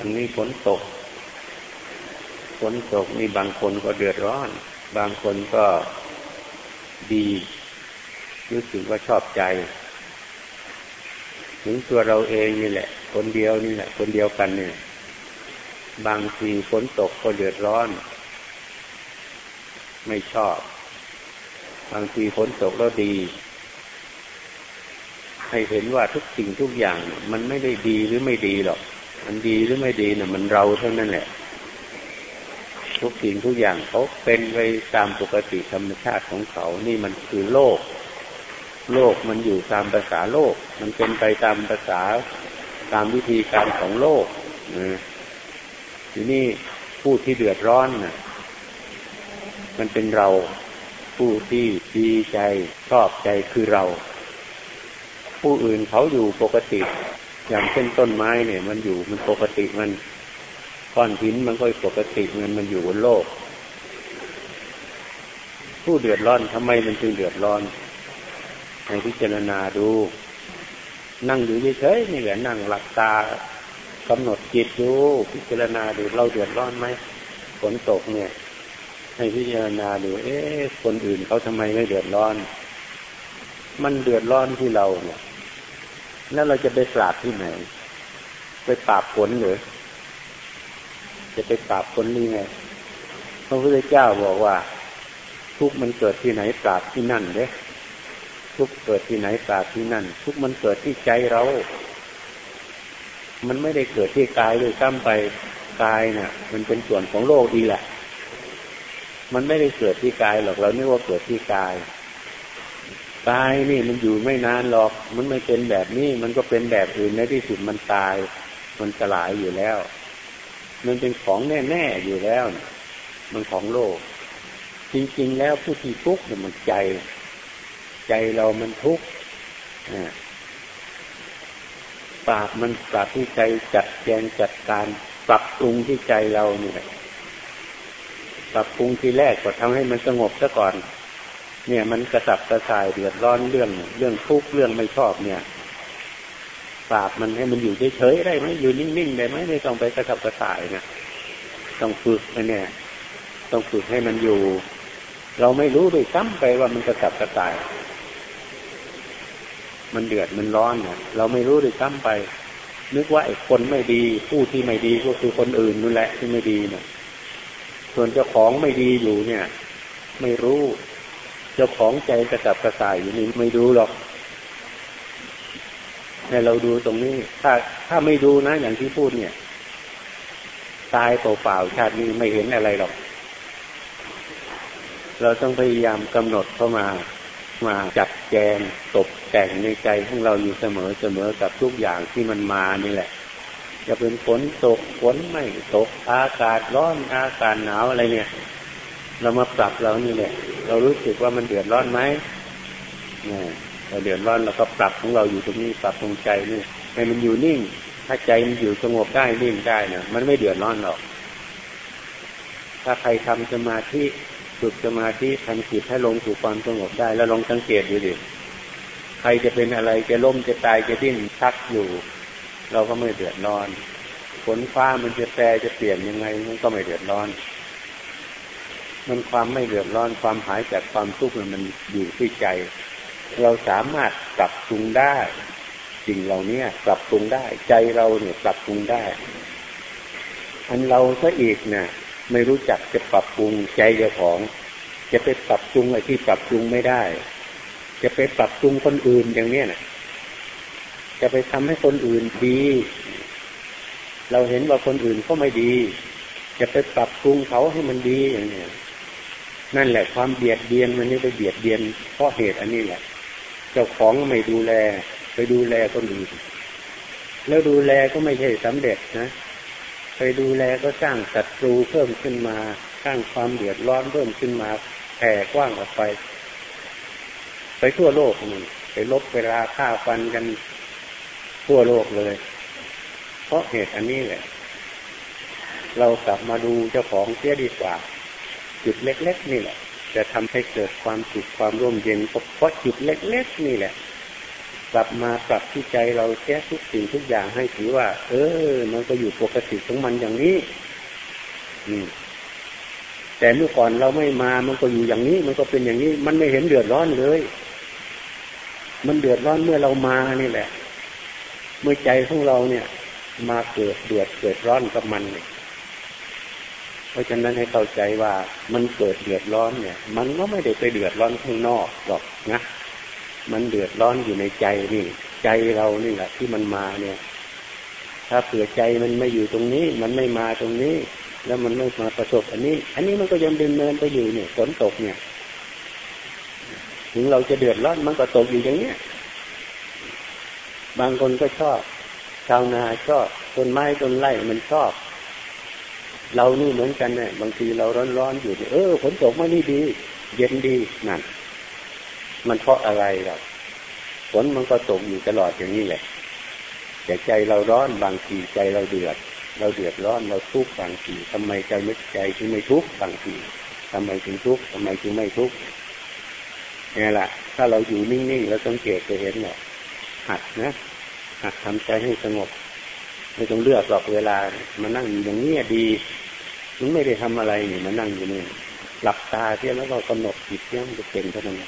อันนี้ฝนตก ฝนตกนี่บางคนก็เดือดร้อน บางคนก็ดีรู้สึกว่าชอบใจ ถึงตัวเราเองนี่แหละ คนเดียวนี่แหละ คนเดียวกันเนี่ย บางทีฝนตกก็เดือดร้อน ไม่ชอบ บางทีฝนตกแล้วดี ให้เห็นว่าทุกสิ่งทุกอย่าง มันไม่ได้ดีหรือไม่ดีหรอก มันดีหรือไม่ดีเนะ่ะมันเราเท่านั้นแหละ ทุกสิ่งทุกอย่างเขาเป็นไปตามปกติธรรมชาติของเขา นี่มันคือโลก โลกมันอยู่ตามภาษาโลก มันเป็นไปตามภาษาตามวิธีการของโลกนะทีนี้ผู้ที่เดือดร้อนนะ่ะ มันเป็นเราผู้ที่ดีใจชอบใจคือเรา ผู้อื่นเขาอยู่ปกติ อย่างเช่นต้นไม้เนี่ย มันอยู่มันปกติมันก้อนหินมันก็ปกติมันมันอยู่บนโลก ผู้เดือดร้อนทำไมมันจึงเดือดร้อนให้พิจารณาดู นั่งอยู่เฉยๆนี่แหละนั่งหลับตากำหนดจิตดูพิจารณาดูเราเดือดร้อนไหมฝนตกเนี่ย ให้พิจารณาดูเอ๊ะคนอื่นเขาทำไมไม่เดือดร้อน มันเดือดร้อนที่เราเนี่ย แล้วเราจะไปปราบที่ไหน ไปปราบฝนหรือ จะไปปราบฝนนี่ไงพระพุทธเจ้าบอกว่า ทุกมันเกิดที่ไหนปราบที่นั่นเด้ทุกเกิดที่ไหนปราบที่นั่น ทุกมันเกิดที่ใจเรา มันไม่ได้เกิดที่กายเลยซ้ำไปกายเนะ่ะ มันเป็นส่วนของโลกดีแหละ มันไม่ได้เกิดที่กายหรอกเรานี่ว่าเกิดที่กาย กายนี่มันอยู่ไม่นานหรอก มันไม่เป็นแบบนี้มันก็เป็นแบบอื่นในที่สุดมันตาย มันสลายอยู่แล้ว มันเป็นของแน่ๆอยู่แล้ว มันของโลก จริง ๆ แล้วผู้ที่ทุกข์เนี่ยมันใจ ใจเรามันทุกข์ปราบมันปราบที่ใจจัดแจงจัดการปรับปรุงที่ใจเราเนี่ย ปรับปรุงทีแรกก็ทำให้มันสงบซะก่อน เนี่ยมันกระสับกระส่ายเดือดร้อนเรื่องเรื่องทุกข์เรื่องไม่ชอบเนี่ยปราบมันให้มันอยู่เฉยๆได้ไหมอยู่นิ่งๆได้ไหมไม่ต้องไปกระสับกระส่ายนะต้องฝึกนะเนี่ย ต้องฝึกให้มันอยู่ เราไม่รู้ด้วยซ้ำไปว่ามันกระสับกระส่าย มันเดือดมันร้อนเนี่ยเราไม่รู้ด้วยซ้ำไป นึกว่าไอ้คนไม่ดี ผู้ที่ไม่ดีก็คือคนอื่นนั่นแหละที่ไม่ดีเนี่ยส่วนเจ้าของไม่ดีอยู่เนี่ย ไม่รู้ เจ้าของใจกระสับกระส่ายอยู่นี่ไม่รู้หรอกให้เราดูตรงนี้ ถ้าถ้าไม่ดูนะ อย่างที่พูดเนี่ย ตายเปล่าๆชาตินี้ไม่เห็นอะไรหรอก เราต้องพยายามกำหนดเข้ามา มาจัดแจงตกแต่งในใจของเราอยู่เสมอเสมอกับทุกอย่างที่มันมานี่แหละจะเป็นฝนตกฝนไม่ตกอากาศร้อนอากาศหนาวอะไรเนี่ย เรามาปรับเรานี่แหละ เรารู้สึกว่ามันเดือดร้อนไหมเนี่ยเราเดือดร้อนเราก็ปรับของเราอยู่ตรงนี้ปรับตรงใจนี่ให้มันอยู่นิ่ง ถ้าใจมันอยู่สงบได้นิ่งได้เนะมันไม่เดือดร้อนหรอก ถ้าใครทำสมาธิฝึกสมาธิทำจิตให้ลงสู่ความสงบได้ แล้วลองสังเกตดูดิใครจะเป็นอะไรจะล้มจะตายจะดิ้นชักอยู่ เราก็ไม่เดือดร้อนฝนฟ้ามันจะแปรจะเปลี่ยนยังไงมันก็ไม่เดือดร้อน มันความไม่เดือดร้อนความหายจากความทุกข์มันอยู่ที่ใจ เราสามารถปรับปรุงได้สิ่งเหล่านี้ปรับปรุงได้ ใจเราเนี่ยปรับปรุงได้ อันเราซะอีกเนะ่ยไม่รู้จักจะปรับปรุงใจเจ้าของ จะไปปรับปรุงอะไรที่ปรับปรุงไม่ได้ จะไปปรับปรุงคนอื่นอย่างเนี้ยนะจะไปทำให้คนอื่นดี เราเห็นว่าคนอื่นก็ไม่ดี จะไปปรับปรุงเขาให้มันดีอย่างเนี้ย นั่นแหละความเบียดเบียนมันนี่ไปเบียดเบียนเพราะเหตุอันนี้แหละ เจ้าของไม่ดูแล ไปดูแลคนอื่นแล้วดูแลก็ไม่ใช่สำเร็จนะ ไปดูแลก็สร้างศัตรูเพิ่มขึ้นมา สร้างความเดือดร้อนเพิ่มขึ้นมาแผ่กว้างออกไป ไปทั่วโลกนี่ไปลบเวลาฆ่าฟันกันทั่วโลกเลย เพราะเหตุอันนี้แหละ เรากลับมาดูเจ้าของเสียดีกว่า จุดเล็ก ๆ นี่แหละจะทำให้เกิดความสุขความร่มเย็นเพราะจุดเล็ก ๆ นี่แหละ กลับมากลับที่ใจเราแก้ทุกสิ่งทุกอย่างให้ถือว่า เออ มันก็อยู่ปกติของมันอย่างนี้ อืมแต่เมื่อก่อนเราไม่มา มันก็อยู่อย่างนี้ มันก็เป็นอย่างนี้ มันไม่เห็นเดือดร้อนเลย มันเดือดร้อนเมื่อเรามานี่แหละ เมื่อใจของเราเนี่ย มาเกิดเดือดเกิดร้อนกับมันเนี่ย เพราะฉะนั้นให้เข้าใจว่ามันเกิดเดือดร้อนเนี่ย มันก็ไม่ได้ไปเดือดร้อนข้างนอกหรอกนะมันเดือดร้อนอยู่ในใจนี่ ใจเรานี่แหละที่มันมาเนี่ย ถ้าเผื่อใจมันไม่อยู่ตรงนี้ มันไม่มาตรงนี้ แล้วมันไม่มาประสบ อันนี้ อันนี้มันก็ยังเดินเนินไปอยู่เนี่ยฝนตกเนี่ย ถึงเราจะเดือดร้อนมันก็ตกอยู่อย่างเนี้ยบางคนก็ชอบ ชาวนาชอบต้นไม้ต้นไร่มันชอบ เรานี่เหมือนกันเนี่ยบางทีเราร้อนๆอยู่เออฝนตกมานี่ดี เย็นดีนั่นมันเพราะอะไรล่ะฝนมันก็ตกอยู่ตลอดอย่างนี้แหละแต่ใจเราร้อนบางทีใจเราเดือด เราเดือดร้อนเราทุกข์บางทีทำไมใจไม่ใจถึงไม่ทุกข์บางทีทำไมถึงทุกข์ทำไมถึงไม่ทุกข์นี่แหละถ้าเราอยู่นิ่งๆแล้วสังเกตจะเห็นเนี่ยหัดนะหัดทำใจให้สงบ ไม่ต้องเลือกหรอกเวลามานั่งอยู่อย่างนี้ดีมึงไม่ได้ทำอะไรนี่มานั่งอยู่นี่หลับตาเที่ยแล้วก็กำหนดจิตเนี่ยมันจะเป็นเท่านั้น